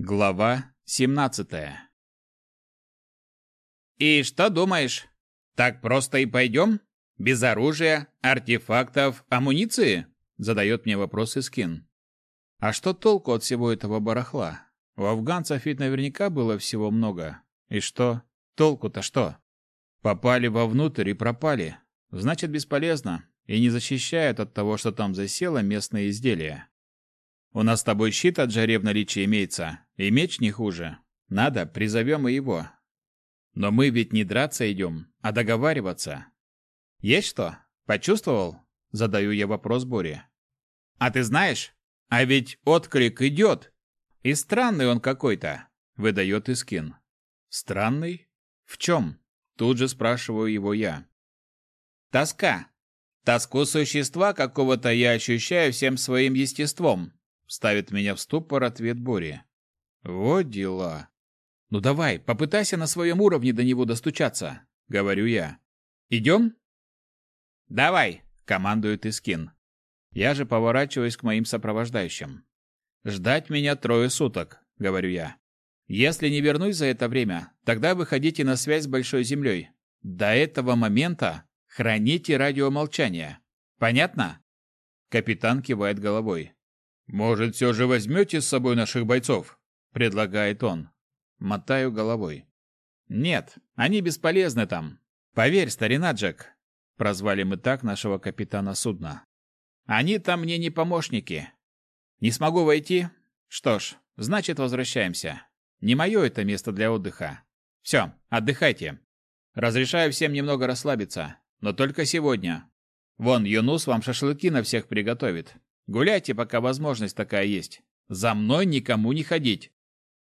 Глава 17 «И что думаешь? Так просто и пойдем? Без оружия, артефактов, амуниции?» Задает мне вопрос Искин. «А что толку от всего этого барахла? У афганцев ведь наверняка было всего много. И что? Толку-то что? Попали вовнутрь и пропали. Значит, бесполезно. И не защищают от того, что там засело местные изделия. У нас с тобой щит от жаре в имеется, и меч не хуже. Надо, призовем и его. Но мы ведь не драться идем, а договариваться. Есть что? Почувствовал? Задаю я вопрос Боре. А ты знаешь? А ведь отклик идет. И странный он какой-то, выдает Искин. Странный? В чем? Тут же спрашиваю его я. Тоска. Тоску существа какого-то я ощущаю всем своим естеством, Ставит меня в ступор ответ Бори. Вот дела. Ну давай, попытайся на своем уровне до него достучаться, говорю я. Идем? Давай, командует Искин. Я же поворачиваюсь к моим сопровождающим. Ждать меня трое суток, говорю я. Если не вернусь за это время, тогда выходите на связь с Большой Землей. До этого момента храните радиомолчание. Понятно? Капитан кивает головой. «Может, все же возьмете с собой наших бойцов?» – предлагает он. Мотаю головой. «Нет, они бесполезны там. Поверь, старина Джек». Прозвали мы так нашего капитана судна. «Они там мне не помощники. Не смогу войти? Что ж, значит, возвращаемся. Не мое это место для отдыха. Все, отдыхайте. Разрешаю всем немного расслабиться, но только сегодня. Вон, Юнус вам шашлыки на всех приготовит. Гуляйте, пока возможность такая есть. За мной никому не ходить.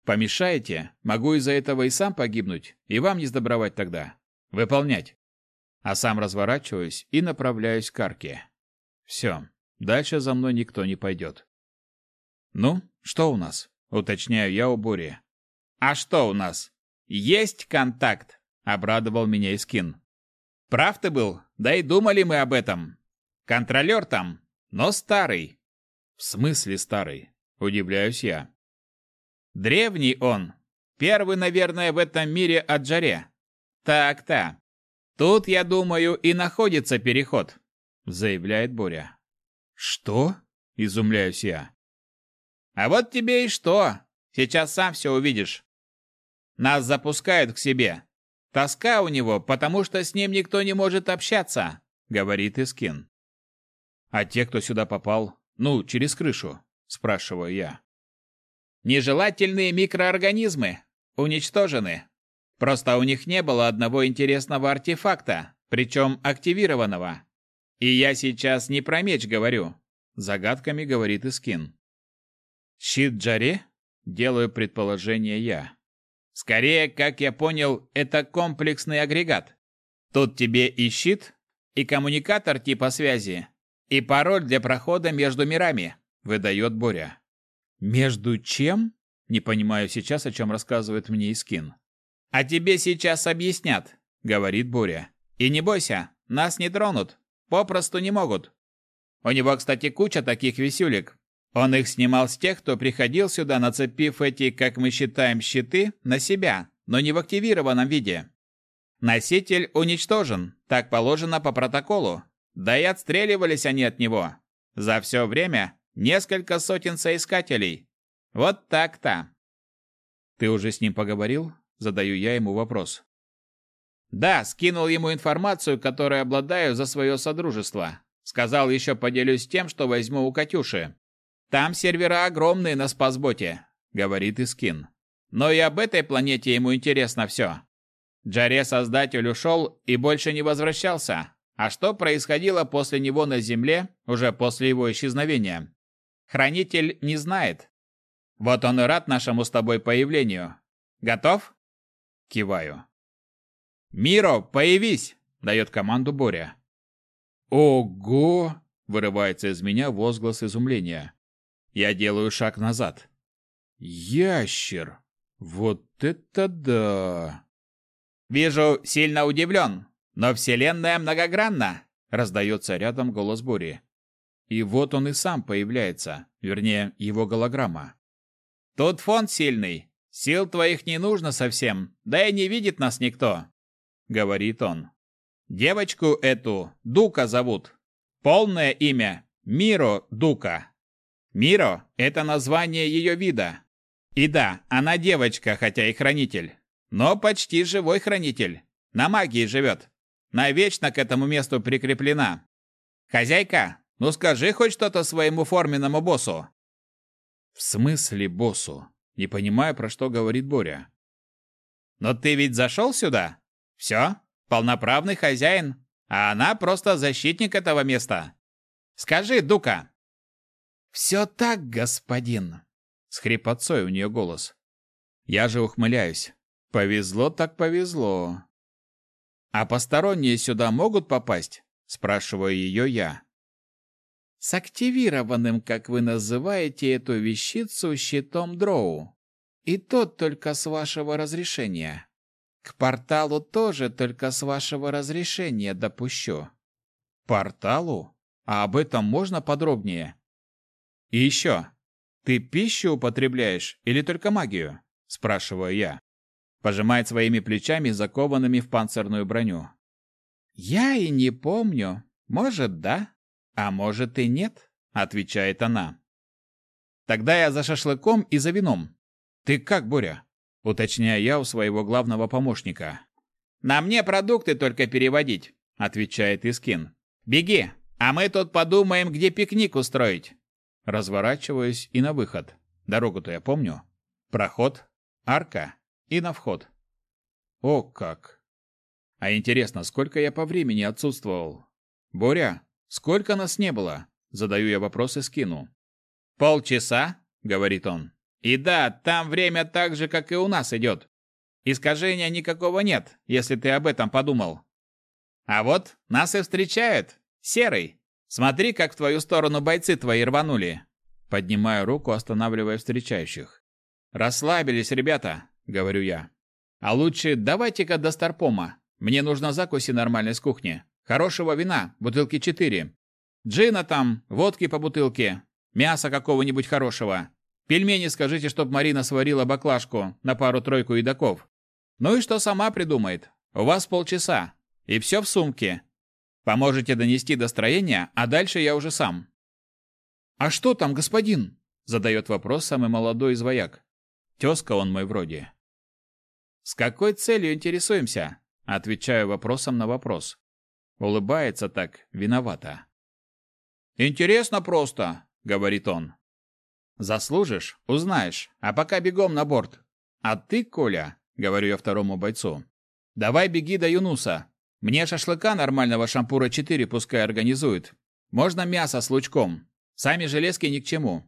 Помешаете, могу из-за этого и сам погибнуть, и вам не сдобровать тогда. Выполнять. А сам разворачиваюсь и направляюсь к арке. Все, дальше за мной никто не пойдет. Ну, что у нас? Уточняю я у Бори. А что у нас? Есть контакт, обрадовал меня Искин. Прав ты был, да и думали мы об этом. Контролер там, но старый. В смысле старый? Удивляюсь я. Древний он. Первый, наверное, в этом мире от жаре. Так-то. Тут, я думаю, и находится переход, заявляет Боря. Что? Изумляюсь я. А вот тебе и что. Сейчас сам все увидишь. Нас запускают к себе. Тоска у него, потому что с ним никто не может общаться, говорит Искин. А те, кто сюда попал, ну, через крышу, спрашиваю я. Нежелательные микроорганизмы уничтожены. Просто у них не было одного интересного артефакта, причем активированного. И я сейчас не про меч говорю, загадками говорит Искин. Щит Джаре? Делаю предположение я. Скорее, как я понял, это комплексный агрегат. Тут тебе и щит, и коммуникатор типа связи, и пароль для прохода между мирами, выдает Боря. Между чем? Не понимаю сейчас, о чем рассказывает мне Искин. А тебе сейчас объяснят, говорит Боря. И не бойся, нас не тронут, попросту не могут. У него, кстати, куча таких висюлек. Он их снимал с тех, кто приходил сюда, нацепив эти, как мы считаем, щиты на себя, но не в активированном виде. Носитель уничтожен, так положено по протоколу, да и отстреливались они от него. За все время несколько сотен соискателей. Вот так-то. Ты уже с ним поговорил? Задаю я ему вопрос. Да, скинул ему информацию, которой обладаю за свое содружество. Сказал, еще поделюсь тем, что возьму у Катюши. Там сервера огромные на спасботе, говорит Искин. Но и об этой планете ему интересно все. Джаре-создатель ушел и больше не возвращался, а что происходило после него на Земле, уже после его исчезновения? Хранитель не знает. Вот он и рад нашему с тобой появлению. Готов? Киваю. «Миро, появись!» – дает команду Боря. «Ого!» – вырывается из меня возглас изумления. Я делаю шаг назад. «Ящер! Вот это да!» «Вижу, сильно удивлен. Но Вселенная многогранна, раздается рядом голос Бури. И вот он и сам появляется, вернее, его голограмма. Тут фонд сильный. Сил твоих не нужно совсем, да и не видит нас никто», — говорит он. «Девочку эту Дука зовут. Полное имя — Миро Дука. Миро — это название ее вида. И да, она девочка, хотя и хранитель. Но почти живой хранитель. На магии живет. Навечно к этому месту прикреплена. Хозяйка, ну скажи хоть что-то своему форменному боссу. В смысле боссу? Не понимаю, про что говорит Боря. Но ты ведь зашел сюда? Все, полноправный хозяин, а она просто защитник этого места. Скажи, Дука. Все так, господин. С хрипотцой у нее голос. Я же ухмыляюсь. Повезло так повезло. А посторонние сюда могут попасть? Спрашиваю ее я. С активированным, как вы называете эту вещицу, щитом дроу. И тот только с вашего разрешения. К порталу тоже только с вашего разрешения допущу. Порталу? А об этом можно подробнее? И еще. Ты пищу употребляешь или только магию? Спрашиваю я пожимает своими плечами, закованными в панцирную броню. «Я и не помню. Может, да, а может и нет», — отвечает она. «Тогда я за шашлыком и за вином. Ты как, Боря?» — уточняю я у своего главного помощника. «На мне продукты только переводить», — отвечает Искин. «Беги, а мы тут подумаем, где пикник устроить». Разворачиваюсь и на выход. Дорогу-то я помню. Проход, арка, и на вход. О как! А интересно, сколько я по времени отсутствовал? Боря, сколько нас не было? Задаю я вопросы скину. Полчаса, говорит он. И да, там время так же, как и у нас идет. Искажения никакого нет, если ты об этом подумал. А вот нас и встречают. Серый, смотри, как в твою сторону бойцы твои рванули. Поднимаю руку, останавливая встречающих. Расслабились, ребята говорю я. А лучше давайте-ка до Старпома. Мне нужно закуси нормальной с кухни. Хорошего вина, бутылки четыре. Джина там, водки по бутылке. Мяса какого-нибудь хорошего. Пельмени скажите, чтоб Марина сварила баклажку на пару-тройку едоков. Ну и что сама придумает. У вас полчаса. И все в сумке. Поможете донести до строения, а дальше я уже сам. «А что там, господин?» Задает вопрос самый молодой из вояк. Тезка он мой вроде. С какой целью интересуемся? Отвечаю вопросом на вопрос. Улыбается так, виновато. Интересно просто, говорит он. Заслужишь, узнаешь, а пока бегом на борт. А ты, Коля, говорю я второму бойцу, давай беги до Юнуса. Мне шашлыка нормального шампура 4 пускай организует. Можно мясо с лучком. Сами железки ни к чему.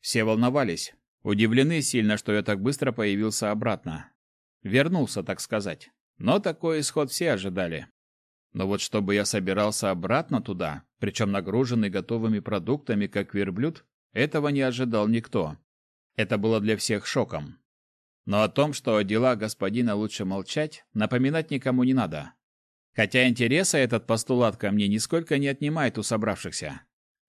Все волновались, удивлены сильно, что я так быстро появился обратно. Вернулся, так сказать. Но такой исход все ожидали. Но вот чтобы я собирался обратно туда, причем нагруженный готовыми продуктами, как верблюд, этого не ожидал никто. Это было для всех шоком. Но о том, что о дела господина лучше молчать, напоминать никому не надо. Хотя интереса этот постулат ко мне нисколько не отнимает у собравшихся.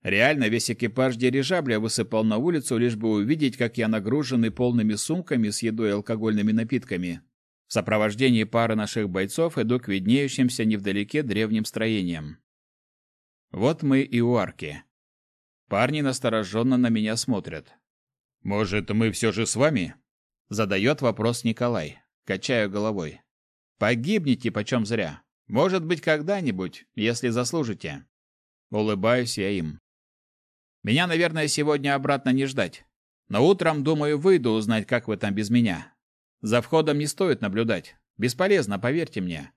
Реально весь экипаж дирижабля высыпал на улицу, лишь бы увидеть, как я нагруженный полными сумками с едой и алкогольными напитками. В сопровождении пары наших бойцов иду к виднеющимся невдалеке древним строениям. Вот мы и у арки. Парни настороженно на меня смотрят. «Может, мы все же с вами?» Задает вопрос Николай. Качаю головой. «Погибнете почем зря. Может быть, когда-нибудь, если заслужите». Улыбаюсь я им. Меня, наверное, сегодня обратно не ждать. Но утром, думаю, выйду узнать, как вы там без меня. За входом не стоит наблюдать. Бесполезно, поверьте мне.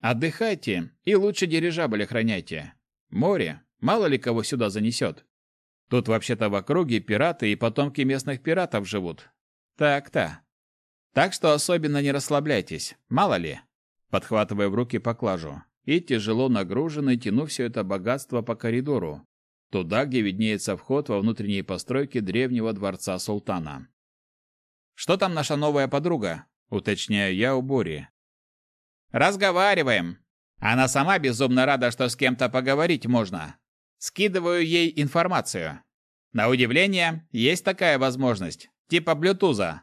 Отдыхайте и лучше дирижабль охраняйте. Море, мало ли кого сюда занесет. Тут вообще-то в округе пираты и потомки местных пиратов живут. Так-то. Так что особенно не расслабляйтесь, мало ли. Подхватывая в руки поклажу и тяжело нагруженный тяну все это богатство по коридору, туда, где виднеется вход во внутренние постройки древнего дворца султана. «Что там наша новая подруга?» — уточняю я у Бори. «Разговариваем. Она сама безумно рада, что с кем-то поговорить можно. Скидываю ей информацию. На удивление, есть такая возможность. типа блютуза.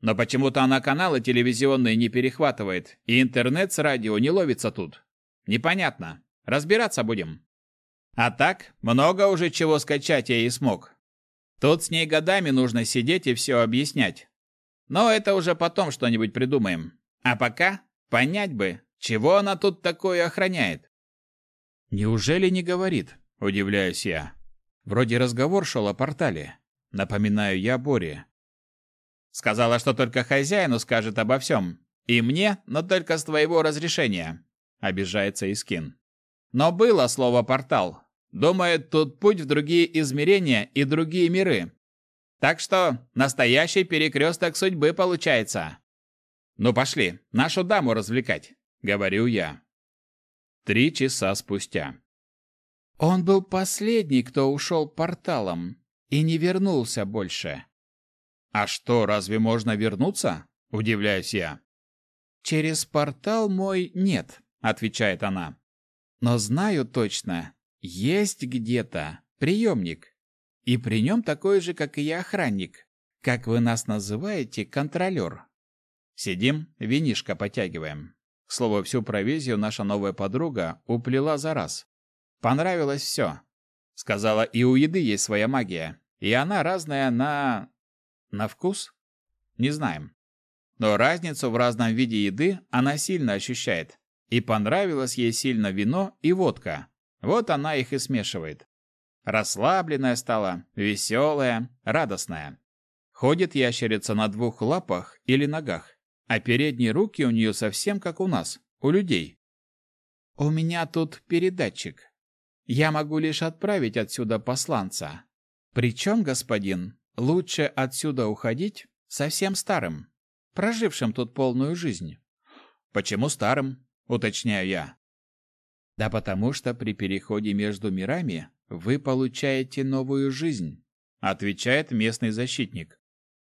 Но почему-то она каналы телевизионные не перехватывает, и интернет с радио не ловится тут. Непонятно. Разбираться будем. А так, много уже чего скачать я и смог. Тут с ней годами нужно сидеть и все объяснять. Но это уже потом что-нибудь придумаем. А пока понять бы, чего она тут такое охраняет. Неужели не говорит? Удивляюсь я. Вроде разговор шел о портале. Напоминаю я Боре. Сказала, что только хозяину скажет обо всем. И мне, но только с твоего разрешения. Обижается Искин. Но было слово «портал». Думает, тут путь в другие измерения и другие миры. Так что настоящий перекресток судьбы получается. Ну пошли, нашу даму развлекать, говорю я. Три часа спустя. Он был последний, кто ушел порталом и не вернулся больше. А что, разве можно вернуться? Удивляюсь я. Через портал мой нет, отвечает она. Но знаю точно, есть где-то приемник. И при нем такой же, как и я, охранник. Как вы нас называете, контролер. Сидим, винишко потягиваем. К слову, всю провизию наша новая подруга уплела за раз. Понравилось все. Сказала, и у еды есть своя магия. И она разная на... на вкус? Не знаем. Но разницу в разном виде еды она сильно ощущает. И понравилось ей сильно вино и водка. Вот она их и смешивает. Расслабленная стала, веселая, радостная. Ходит ящерица на двух лапах или ногах, а передние руки у нее совсем как у нас, у людей. У меня тут передатчик. Я могу лишь отправить отсюда посланца. Причем, господин, лучше отсюда уходить совсем старым, прожившим тут полную жизнь. Почему старым? уточняю я. Да потому что при переходе между мирами вы получаете новую жизнь, отвечает местный защитник.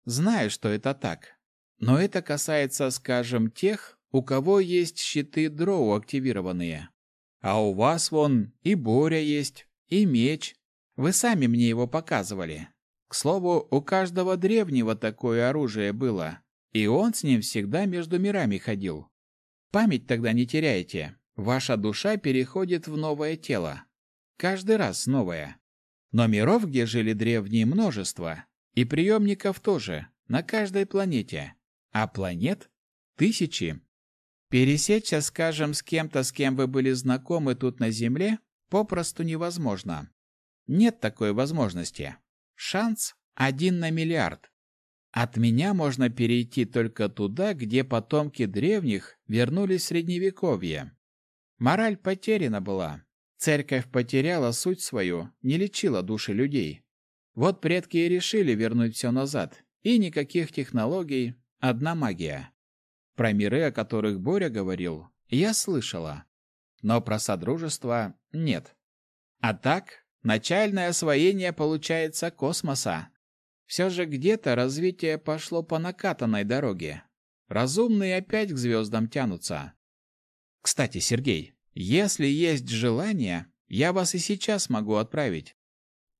Знаю, что это так. Но это касается, скажем, тех, у кого есть щиты дроу активированные. А у вас вон и Боря есть, и меч. Вы сами мне его показывали. К слову, у каждого древнего такое оружие было, и он с ним всегда между мирами ходил. Память тогда не теряйте. Ваша душа переходит в новое тело. Каждый раз новое. Но миров, где жили древние, множество. И приемников тоже, на каждой планете. А планет — тысячи. Пересечься, скажем, с кем-то, с кем вы были знакомы тут на Земле, попросту невозможно. Нет такой возможности. Шанс один на миллиард. От меня можно перейти только туда, где потомки древних вернулись в Средневековье. Мораль потеряна была. Церковь потеряла суть свою, не лечила души людей. Вот предки и решили вернуть все назад. И никаких технологий, одна магия. Про миры, о которых Боря говорил, я слышала. Но про содружество нет. А так, начальное освоение получается космоса. Все же где-то развитие пошло по накатанной дороге. Разумные опять к звездам тянутся. Кстати, Сергей, если есть желание, я вас и сейчас могу отправить.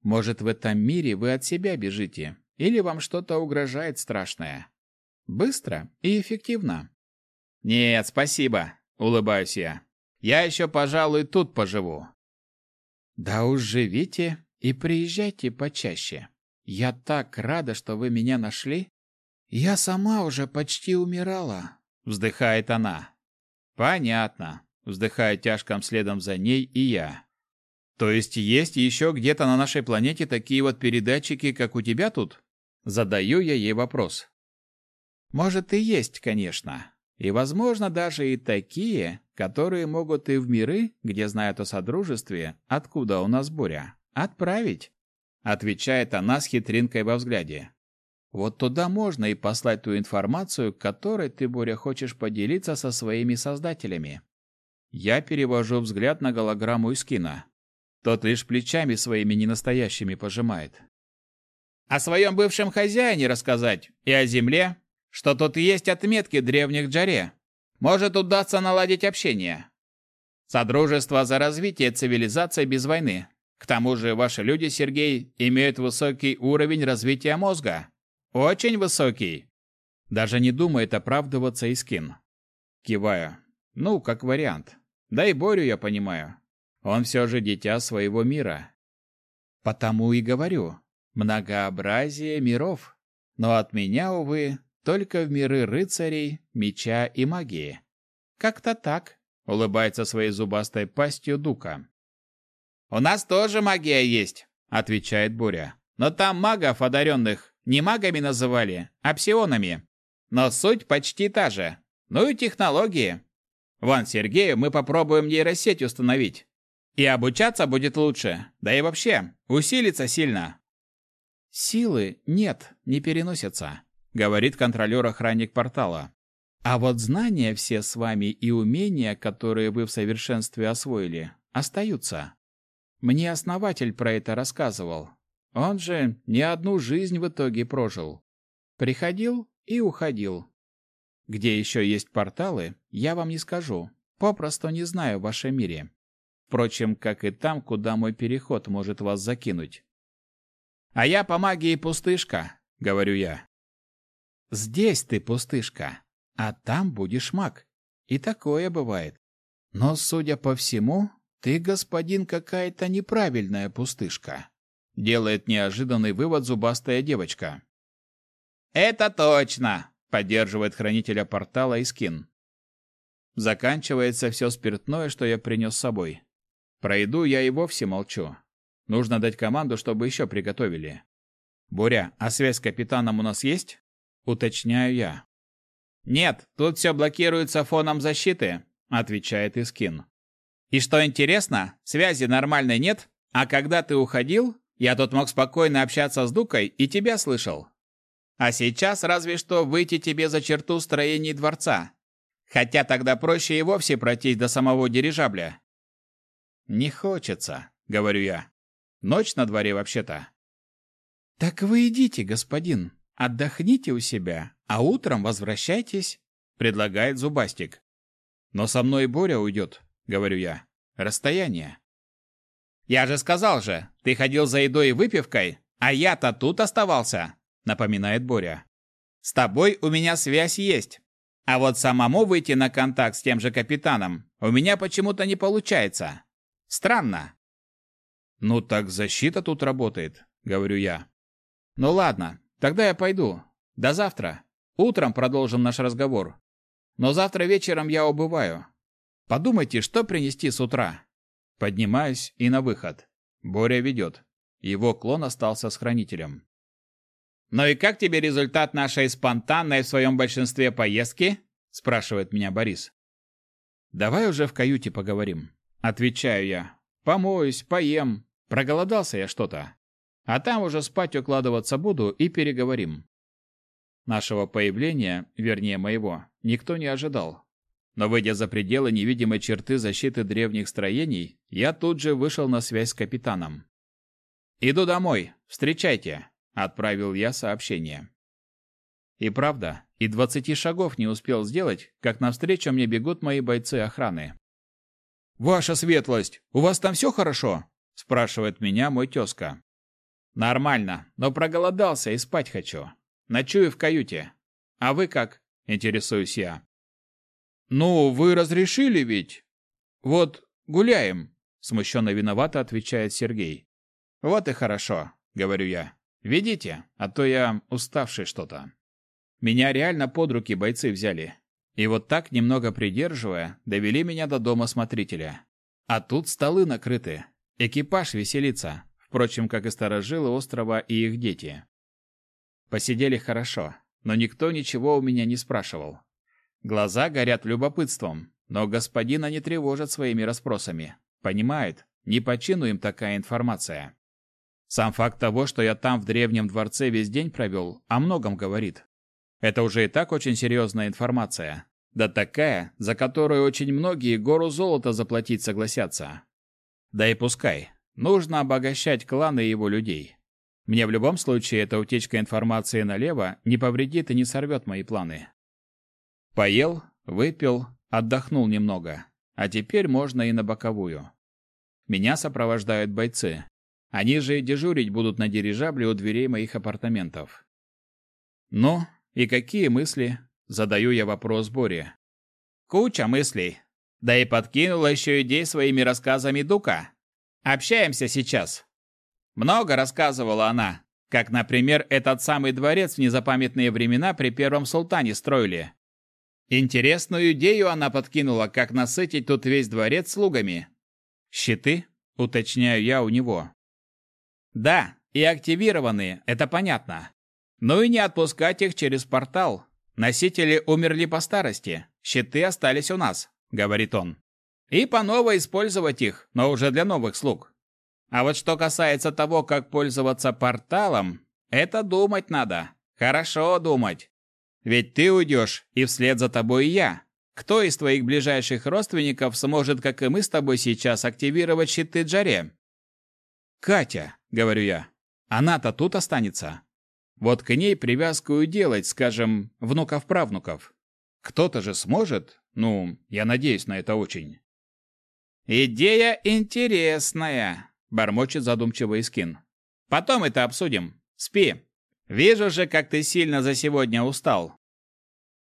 Может, в этом мире вы от себя бежите, или вам что-то угрожает страшное. Быстро и эффективно. Нет, спасибо, улыбаюсь я. Я еще, пожалуй, тут поживу. Да уж живите и приезжайте почаще. Я так рада, что вы меня нашли. Я сама уже почти умирала, вздыхает она. Понятно, вздыхая тяжком следом за ней и я. То есть есть еще где-то на нашей планете такие вот передатчики, как у тебя тут? Задаю я ей вопрос. Может и есть, конечно. И возможно даже и такие, которые могут и в миры, где знают о содружестве, откуда у нас буря, отправить отвечает она с хитринкой во взгляде. Вот туда можно и послать ту информацию, которой ты, Боря, хочешь поделиться со своими создателями. Я перевожу взгляд на голограмму Искина. Тот лишь плечами своими ненастоящими пожимает. О своем бывшем хозяине рассказать и о земле, что тут есть отметки древних Джаре. Может удастся наладить общение. Содружество за развитие цивилизации без войны. К тому же ваши люди, Сергей, имеют высокий уровень развития мозга. Очень высокий. Даже не думает оправдываться и скин. Киваю. Ну, как вариант. Да и Борю я понимаю. Он все же дитя своего мира. Потому и говорю. Многообразие миров. Но от меня, увы, только в миры рыцарей, меча и магии. Как-то так, улыбается своей зубастой пастью Дука. У нас тоже магия есть, отвечает Боря. Но там магов одаренных не магами называли, а псионами. Но суть почти та же. Ну и технологии. Вон Сергею мы попробуем нейросеть установить. И обучаться будет лучше. Да и вообще, усилится сильно. Силы нет, не переносятся, говорит контролер-охранник портала. А вот знания все с вами и умения, которые вы в совершенстве освоили, остаются. Мне основатель про это рассказывал. Он же не одну жизнь в итоге прожил. Приходил и уходил. Где еще есть порталы, я вам не скажу. Попросту не знаю в вашем мире. Впрочем, как и там, куда мой переход может вас закинуть. А я по магии пустышка, говорю я. Здесь ты пустышка, а там будешь маг. И такое бывает. Но, судя по всему, ты, господин, какая-то неправильная пустышка. Делает неожиданный вывод зубастая девочка. Это точно, поддерживает хранителя портала Искин. Заканчивается все спиртное, что я принес с собой. Про еду я и вовсе молчу. Нужно дать команду, чтобы еще приготовили. Буря, а связь с капитаном у нас есть? Уточняю я. Нет, тут все блокируется фоном защиты, отвечает Искин. И что интересно, связи нормальной нет, а когда ты уходил, я тут мог спокойно общаться с Дукой и тебя слышал. А сейчас разве что выйти тебе за черту строений дворца. Хотя тогда проще и вовсе пройтись до самого дирижабля. Не хочется, говорю я. Ночь на дворе вообще-то. Так вы идите, господин. Отдохните у себя, а утром возвращайтесь, предлагает Зубастик. Но со мной Боря уйдет, говорю я. Расстояние. Я же сказал же, ты ходил за едой и выпивкой, а я-то тут оставался напоминает Боря. С тобой у меня связь есть. А вот самому выйти на контакт с тем же капитаном у меня почему-то не получается. Странно. Ну так защита тут работает, говорю я. Ну ладно, тогда я пойду. До завтра. Утром продолжим наш разговор. Но завтра вечером я убываю. Подумайте, что принести с утра. Поднимаюсь и на выход. Боря ведет. Его клон остался с хранителем. «Ну и как тебе результат нашей спонтанной в своем большинстве поездки?» – спрашивает меня Борис. «Давай уже в каюте поговорим», – отвечаю я. «Помоюсь, поем. Проголодался я что-то. А там уже спать укладываться буду и переговорим». Нашего появления, вернее моего, никто не ожидал. Но выйдя за пределы невидимой черты защиты древних строений, я тут же вышел на связь с капитаном. «Иду домой. Встречайте!» Отправил я сообщение. И правда, и двадцати шагов не успел сделать, как навстречу мне бегут мои бойцы охраны. «Ваша светлость, у вас там все хорошо?» – спрашивает меня мой тезка. «Нормально, но проголодался и спать хочу. Ночую в каюте. А вы как?» – интересуюсь я. «Ну, вы разрешили ведь?» «Вот, гуляем», – смущенно виновато отвечает Сергей. «Вот и хорошо», – говорю я. Ведите, а то я уставший что-то. Меня реально под руки бойцы взяли. И вот так, немного придерживая, довели меня до дома смотрителя. А тут столы накрыты. Экипаж веселится. Впрочем, как и сторожилы острова и их дети. Посидели хорошо, но никто ничего у меня не спрашивал. Глаза горят любопытством, но господина не тревожат своими расспросами. Понимает, не по чину им такая информация. Сам факт того, что я там в древнем дворце весь день провел, о многом говорит. Это уже и так очень серьезная информация. Да такая, за которую очень многие гору золота заплатить согласятся. Да и пускай. Нужно обогащать клан и его людей. Мне в любом случае эта утечка информации налево не повредит и не сорвет мои планы. Поел, выпил, отдохнул немного. А теперь можно и на боковую. Меня сопровождают бойцы. Они же дежурить будут на дирижабле у дверей моих апартаментов. Ну, и какие мысли? Задаю я вопрос Боре. Куча мыслей. Да и подкинула еще идей своими рассказами Дука. Общаемся сейчас. Много рассказывала она, как, например, этот самый дворец в незапамятные времена при первом султане строили. Интересную идею она подкинула, как насытить тут весь дворец слугами. Щиты? Уточняю я у него. Да, и активированные, это понятно. Ну и не отпускать их через портал. Носители умерли по старости, щиты остались у нас, говорит он. И по новой использовать их, но уже для новых слуг. А вот что касается того, как пользоваться порталом, это думать надо. Хорошо думать. Ведь ты уйдешь, и вслед за тобой и я. Кто из твоих ближайших родственников сможет, как и мы с тобой сейчас, активировать щиты Джаре? Катя, говорю я. Она-то тут останется. Вот к ней привязку и делать, скажем, внуков-правнуков. Кто-то же сможет? Ну, я надеюсь на это очень. Идея интересная, бормочет задумчиво Искин. Потом это обсудим. Спи. Вижу же, как ты сильно за сегодня устал.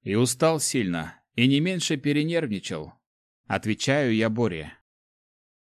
И устал сильно, и не меньше перенервничал. Отвечаю я Боре.